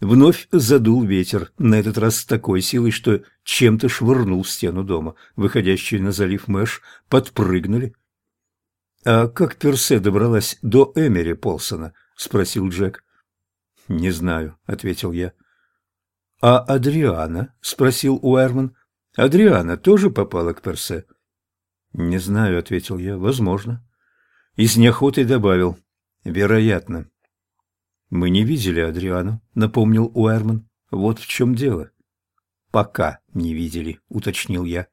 Вновь задул ветер, на этот раз с такой силой, что чем-то швырнул стену дома. Выходящие на залив Мэш подпрыгнули. «А как Персе добралась до Эмери Полсона?» — спросил Джек. «Не знаю», — ответил я. «А Адриана?» — спросил Уэрман. «Адриана тоже попала к Персе?» «Не знаю», — ответил я. «Возможно». И с неохотой добавил. «Вероятно». «Мы не видели Адриану», — напомнил Уэрман. «Вот в чем дело». «Пока не видели», — уточнил я.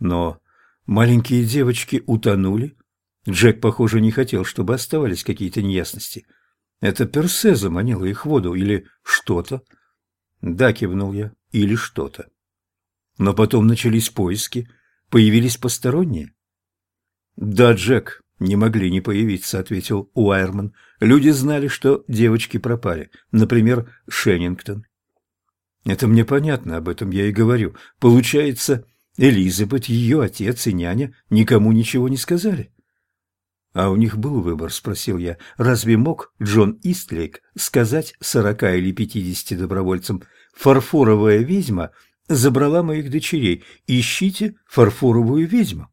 «Но маленькие девочки утонули?» Джек, похоже, не хотел, чтобы оставались какие-то неясности. «Это Персе заманило их в воду или что-то?» «Да», — кивнул я, — «или что-то». Но потом начались поиски, появились посторонние. «Да, Джек, не могли не появиться», — ответил Уайерман. «Люди знали, что девочки пропали, например, Шеннингтон». «Это мне понятно, об этом я и говорю. Получается, Элизабет, ее отец и няня никому ничего не сказали?» «А у них был выбор?» – спросил я. «Разве мог Джон Истлейк сказать сорока или пятидесяти добровольцам, фарфоровая ведьма забрала моих дочерей, ищите фарфоровую ведьму?»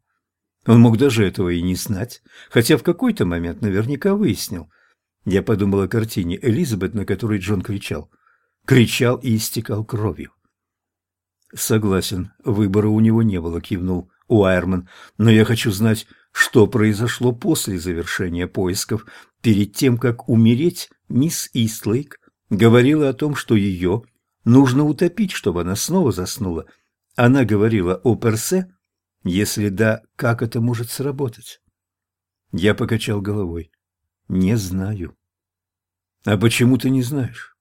Он мог даже этого и не знать, хотя в какой-то момент наверняка выяснил. Я подумал о картине Элизабет, на которой Джон кричал. Кричал и истекал кровью. «Согласен, выбора у него не было», — кивнул Уайерман. «Но я хочу знать, что произошло после завершения поисков. Перед тем, как умереть, мисс Истлейк говорила о том, что ее нужно утопить, чтобы она снова заснула. Она говорила о Персе? Если да, как это может сработать? Я покачал головой. Не знаю. А почему ты не знаешь?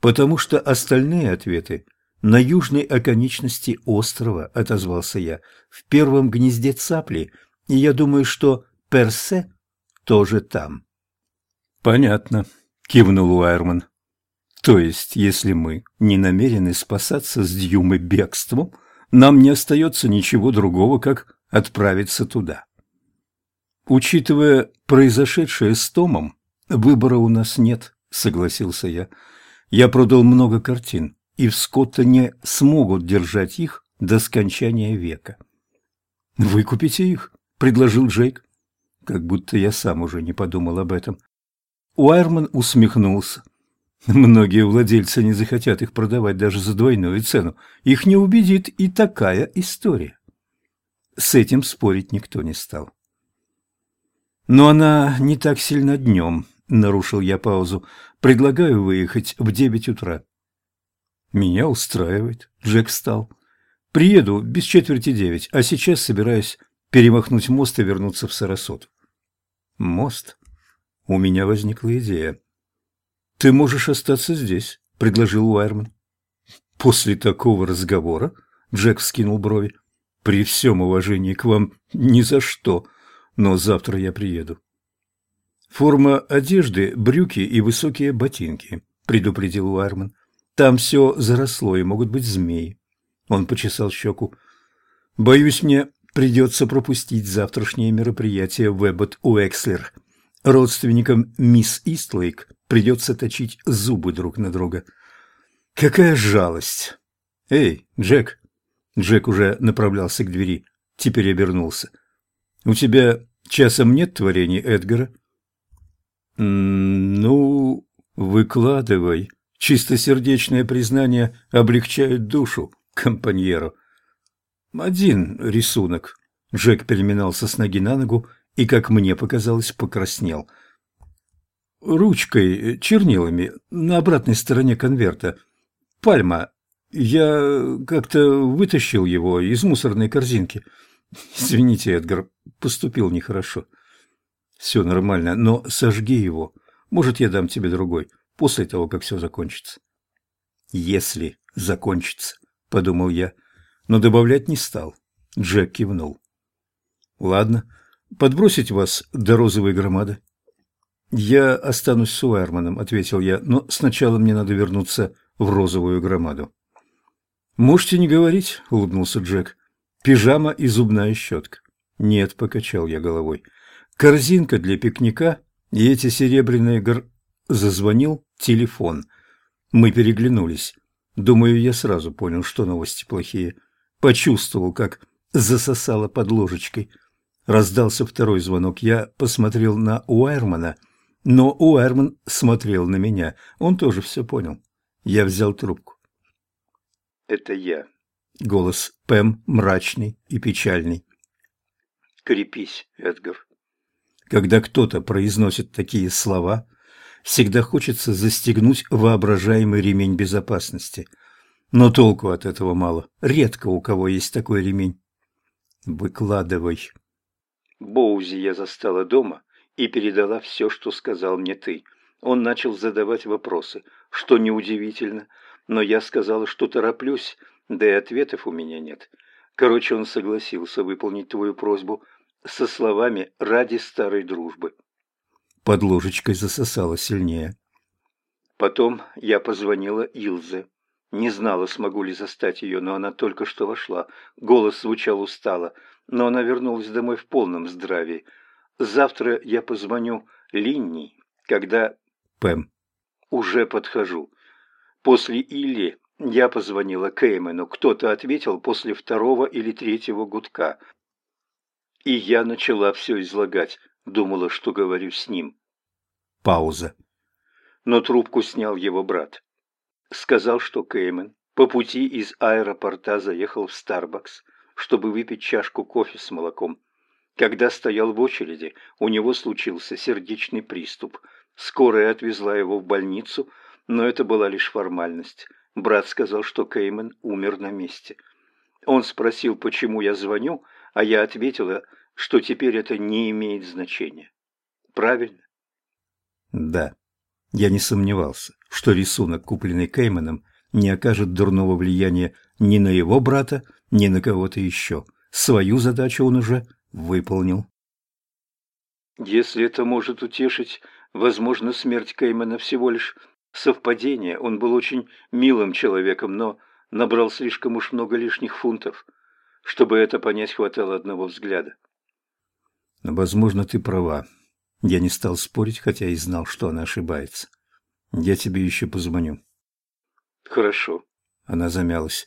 Потому что остальные ответы на южной оконечности острова, отозвался я, в первом гнезде цапли, и я думаю, что Персе тоже там. Понятно, кивнул Уайерман. То есть, если мы не намерены спасаться с Дьюмы бегством, нам не остается ничего другого, как отправиться туда. Учитывая произошедшее с Томом, выбора у нас нет, согласился я. Я продал много картин, и в Скоттоне смогут держать их до скончания века. «Выкупите их», — предложил Джейк. Как будто я сам уже не подумал об этом. Уайерман усмехнулся. Многие владельцы не захотят их продавать даже за двойную цену. Их не убедит и такая история. С этим спорить никто не стал. Но она не так сильно днем, нарушил я паузу. Предлагаю выехать в девять утра. Меня устраивает. Джек встал. Приеду без четверти девять, а сейчас собираюсь перемахнуть мост и вернуться в Сарасот. Мост? У меня возникла идея. Ты можешь остаться здесь, предложил Уайерман. После такого разговора Джек вскинул брови. При всем уважении к вам ни за что, но завтра я приеду. Форма одежды, брюки и высокие ботинки, предупредил Уайерман. Там все заросло, и могут быть змеи. Он почесал щеку. Боюсь, мне придется пропустить завтрашнее мероприятие в Эббот Уэкслер. Родственникам мисс Истлейк придется точить зубы друг на друга. Какая жалость! Эй, Джек! Джек уже направлялся к двери, теперь обернулся. У тебя часом нет творений Эдгара? Ну, выкладывай. Чистосердечное признание облегчает душу компаньеру. Один рисунок. Джек переминался с ноги на ногу и, как мне показалось, покраснел. Ручкой, чернилами, на обратной стороне конверта. Пальма. Я как-то вытащил его из мусорной корзинки. Извините, Эдгар, поступил нехорошо. Все нормально, но сожги его. Может, я дам тебе другой после того, как все закончится. «Если закончится», — подумал я, но добавлять не стал. Джек кивнул. «Ладно, подбросить вас до розовой громады?» «Я останусь с Уэрманом», — ответил я, — «но сначала мне надо вернуться в розовую громаду». «Можете не говорить», — улыбнулся Джек. «Пижама и зубная щетка». «Нет», — покачал я головой. «Корзинка для пикника и эти серебряные гор...» Зазвонил телефон. Мы переглянулись. Думаю, я сразу понял, что новости плохие. Почувствовал, как засосало под ложечкой. Раздался второй звонок. Я посмотрел на Уайрмана, но Уайрман смотрел на меня. Он тоже все понял. Я взял трубку. «Это я». Голос Пэм мрачный и печальный. «Крепись, Эдгар». Когда кто-то произносит такие слова, всегда хочется застегнуть воображаемый ремень безопасности. Но толку от этого мало. Редко у кого есть такой ремень. Выкладывай. Боузи я застала дома и передала все, что сказал мне ты. Он начал задавать вопросы, что неудивительно, но я сказала, что тороплюсь, да и ответов у меня нет. Короче, он согласился выполнить твою просьбу со словами «ради старой дружбы». Под ложечкой засосало сильнее. Потом я позвонила Илзе. Не знала, смогу ли застать ее, но она только что вошла. Голос звучал устало, но она вернулась домой в полном здравии. Завтра я позвоню Линни, когда... Пэм. Уже подхожу. После Илли я позвонила Кеймену. Кто-то ответил после второго или третьего гудка. И я начала все излагать. Думала, что говорю с ним. Пауза. Но трубку снял его брат. Сказал, что Кеймен по пути из аэропорта заехал в Старбакс, чтобы выпить чашку кофе с молоком. Когда стоял в очереди, у него случился сердечный приступ. Скорая отвезла его в больницу, но это была лишь формальность. Брат сказал, что Кеймен умер на месте. Он спросил, почему я звоню, а я ответила, что теперь это не имеет значения. Правильно? Да. Я не сомневался, что рисунок, купленный Кейманом, не окажет дурного влияния ни на его брата, ни на кого-то еще. Свою задачу он уже выполнил. Если это может утешить, возможно, смерть Кеймана всего лишь совпадение. Он был очень милым человеком, но набрал слишком уж много лишних фунтов. Чтобы это понять, хватало одного взгляда. Возможно, ты права. Я не стал спорить, хотя и знал, что она ошибается. Я тебе еще позвоню. Хорошо. Она замялась.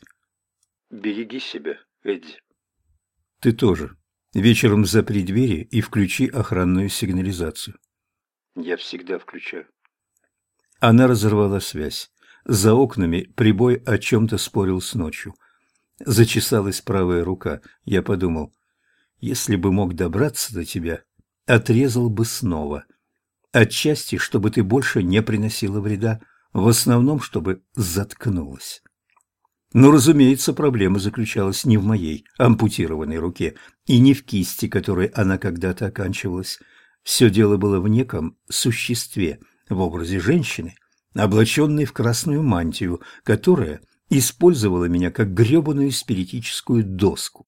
Береги себя, Эдди. Ты тоже. Вечером запри двери и включи охранную сигнализацию. Я всегда включаю. Она разорвала связь. За окнами прибой о чем-то спорил с ночью. Зачесалась правая рука. Я подумал, если бы мог добраться до тебя, отрезал бы снова. Отчасти, чтобы ты больше не приносила вреда, в основном, чтобы заткнулась. Но, разумеется, проблема заключалась не в моей ампутированной руке и не в кисти, которой она когда-то оканчивалась. Все дело было в неком существе, в образе женщины, облаченной в красную мантию, которая использовала меня как гребаную спиритическую доску.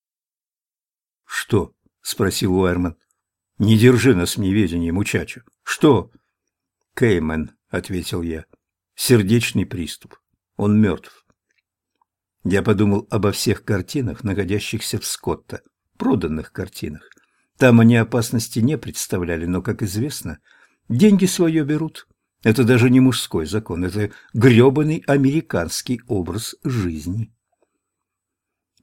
«Что?» — спросил Уэрман. Не держи нас в неведении, мучачо. Что? Кеймен, ответил я. Сердечный приступ. Он мертв. Я подумал обо всех картинах, находящихся в Скотта, проданных картинах. Там они опасности не представляли, но, как известно, деньги свое берут. Это даже не мужской закон, это грёбаный американский образ жизни.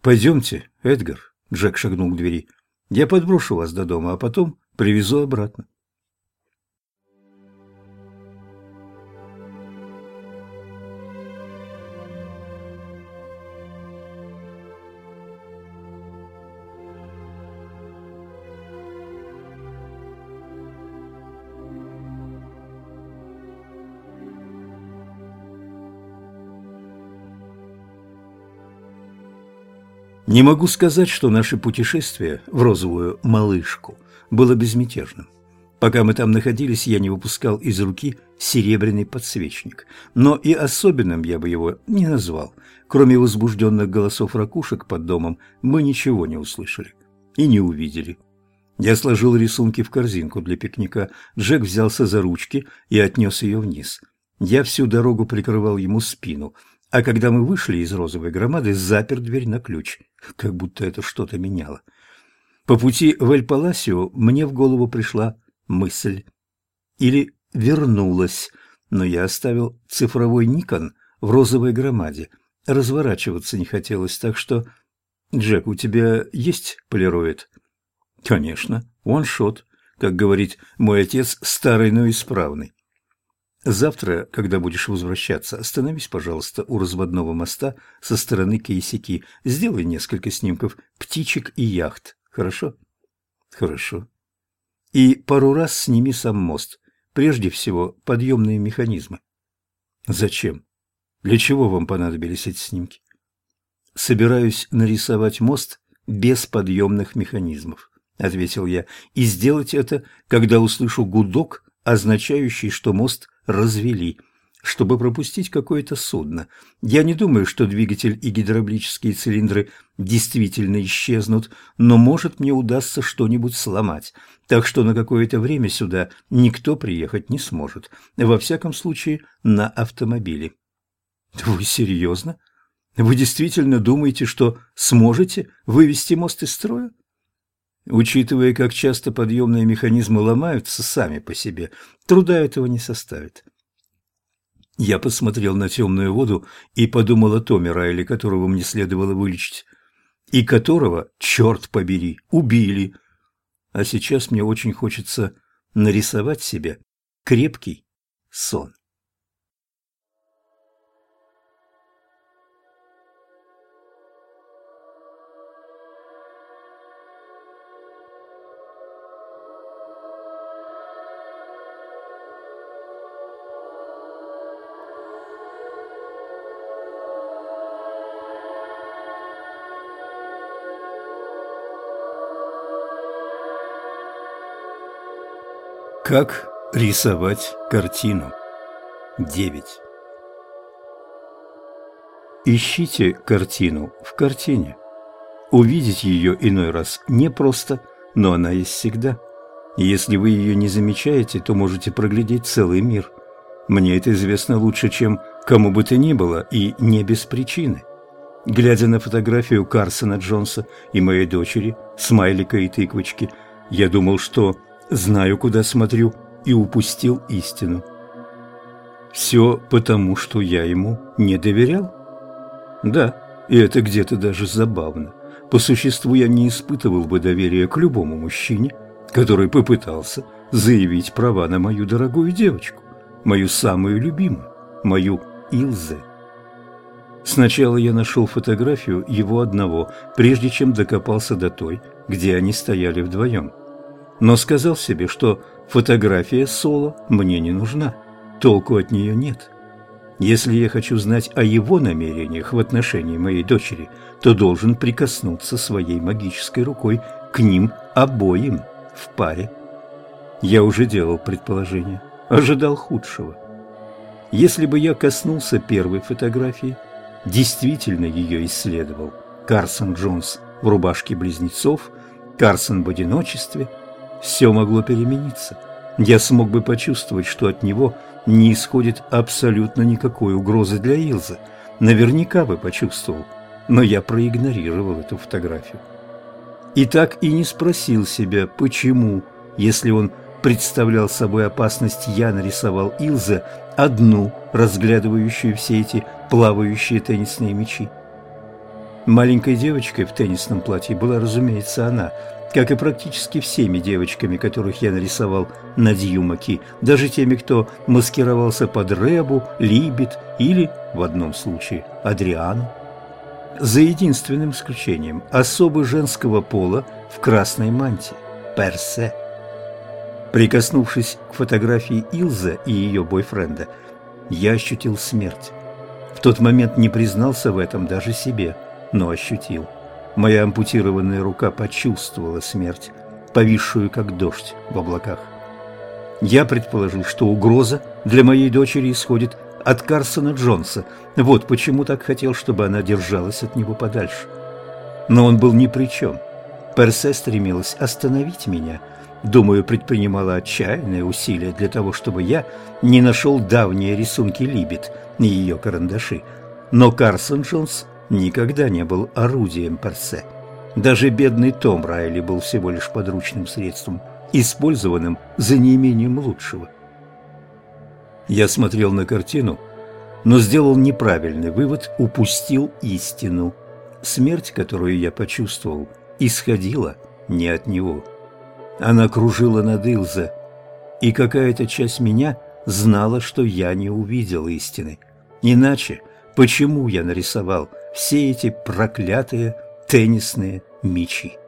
«Пойдемте, Эдгар», — Джек шагнул к двери. «Я подброшу вас до дома, а потом Привезу обратно. Не могу сказать, что наше путешествие в розовую малышку было безмятежным. Пока мы там находились, я не выпускал из руки серебряный подсвечник. Но и особенным я бы его не назвал. Кроме возбужденных голосов ракушек под домом, мы ничего не услышали и не увидели. Я сложил рисунки в корзинку для пикника. Джек взялся за ручки и отнес ее вниз. Я всю дорогу прикрывал ему спину, а когда мы вышли из розовой громады, запер дверь на ключ, как будто это что-то меняло. По пути в Эль-Паласио мне в голову пришла мысль. Или вернулась, но я оставил цифровой Никон в розовой громаде. Разворачиваться не хотелось, так что... «Джек, у тебя есть полироид?» «Конечно, ваншот, как говорит мой отец, старый, но исправный. Завтра, когда будешь возвращаться, остановись, пожалуйста, у разводного моста со стороны Кейсики. Сделай несколько снимков птичек и яхт. Хорошо? Хорошо. И пару раз сними сам мост. Прежде всего, подъемные механизмы. Зачем? Для чего вам понадобились эти снимки? Собираюсь нарисовать мост без подъемных механизмов, ответил я, и сделать это, когда услышу гудок, означающий, что мост развели, чтобы пропустить какое-то судно. Я не думаю, что двигатель и гидравлические цилиндры действительно исчезнут, но, может, мне удастся что-нибудь сломать, так что на какое-то время сюда никто приехать не сможет, во всяком случае, на автомобиле. Вы серьезно? Вы действительно думаете, что сможете вывести мост из строя? Учитывая, как часто подъемные механизмы ломаются сами по себе, труда этого не составит. Я посмотрел на темную воду и подумал о Томе Райли, которого мне следовало вылечить, и которого, черт побери, убили. А сейчас мне очень хочется нарисовать себе крепкий сон. Как рисовать картину? 9. Ищите картину в картине. Увидеть ее иной раз непросто, но она есть всегда. если вы ее не замечаете, то можете проглядеть целый мир. Мне это известно лучше, чем кому бы то ни было, и не без причины. Глядя на фотографию Карсона Джонса и моей дочери, смайлика и тыквочки, я думал, что знаю, куда смотрю, и упустил истину. Все потому, что я ему не доверял? Да, и это где-то даже забавно. По существу я не испытывал бы доверия к любому мужчине, который попытался заявить права на мою дорогую девочку, мою самую любимую, мою Илзе. Сначала я нашел фотографию его одного, прежде чем докопался до той, где они стояли вдвоем но сказал себе, что фотография Соло мне не нужна, толку от нее нет. Если я хочу знать о его намерениях в отношении моей дочери, то должен прикоснуться своей магической рукой к ним обоим в паре. Я уже делал предположение, ожидал худшего. Если бы я коснулся первой фотографии, действительно ее исследовал, Карсон Джонс в рубашке близнецов, Карсон в одиночестве – все могло перемениться. Я смог бы почувствовать, что от него не исходит абсолютно никакой угрозы для Илзы. Наверняка бы почувствовал, но я проигнорировал эту фотографию. И так и не спросил себя, почему, если он представлял собой опасность, я нарисовал Илзе одну, разглядывающую все эти плавающие теннисные мячи. Маленькой девочкой в теннисном платье была, разумеется, она, как и практически всеми девочками, которых я нарисовал на Дьюмаки, даже теми, кто маскировался под Ребу, Либет или, в одном случае, Адриану. За единственным исключением особы женского пола в красной мантии – Персе. Прикоснувшись к фотографии Илза и ее бойфренда, я ощутил смерть. В тот момент не признался в этом даже себе, но ощутил – Моя ампутированная рука почувствовала смерть, повисшую как дождь в облаках. Я предположил, что угроза для моей дочери исходит от Карсона Джонса. Вот почему так хотел, чтобы она держалась от него подальше. Но он был ни при чем. Персе стремилась остановить меня. Думаю, предпринимала отчаянные усилия для того, чтобы я не нашел давние рисунки Либет и ее карандаши. Но Карсон Джонс никогда не был орудием Персе. Даже бедный Том Райли был всего лишь подручным средством, использованным за неимением лучшего. Я смотрел на картину, но сделал неправильный вывод, упустил истину. Смерть, которую я почувствовал, исходила не от него. Она кружила над Илзе, и какая-то часть меня знала, что я не увидел истины. Иначе почему я нарисовал все эти проклятые теннисные мячи?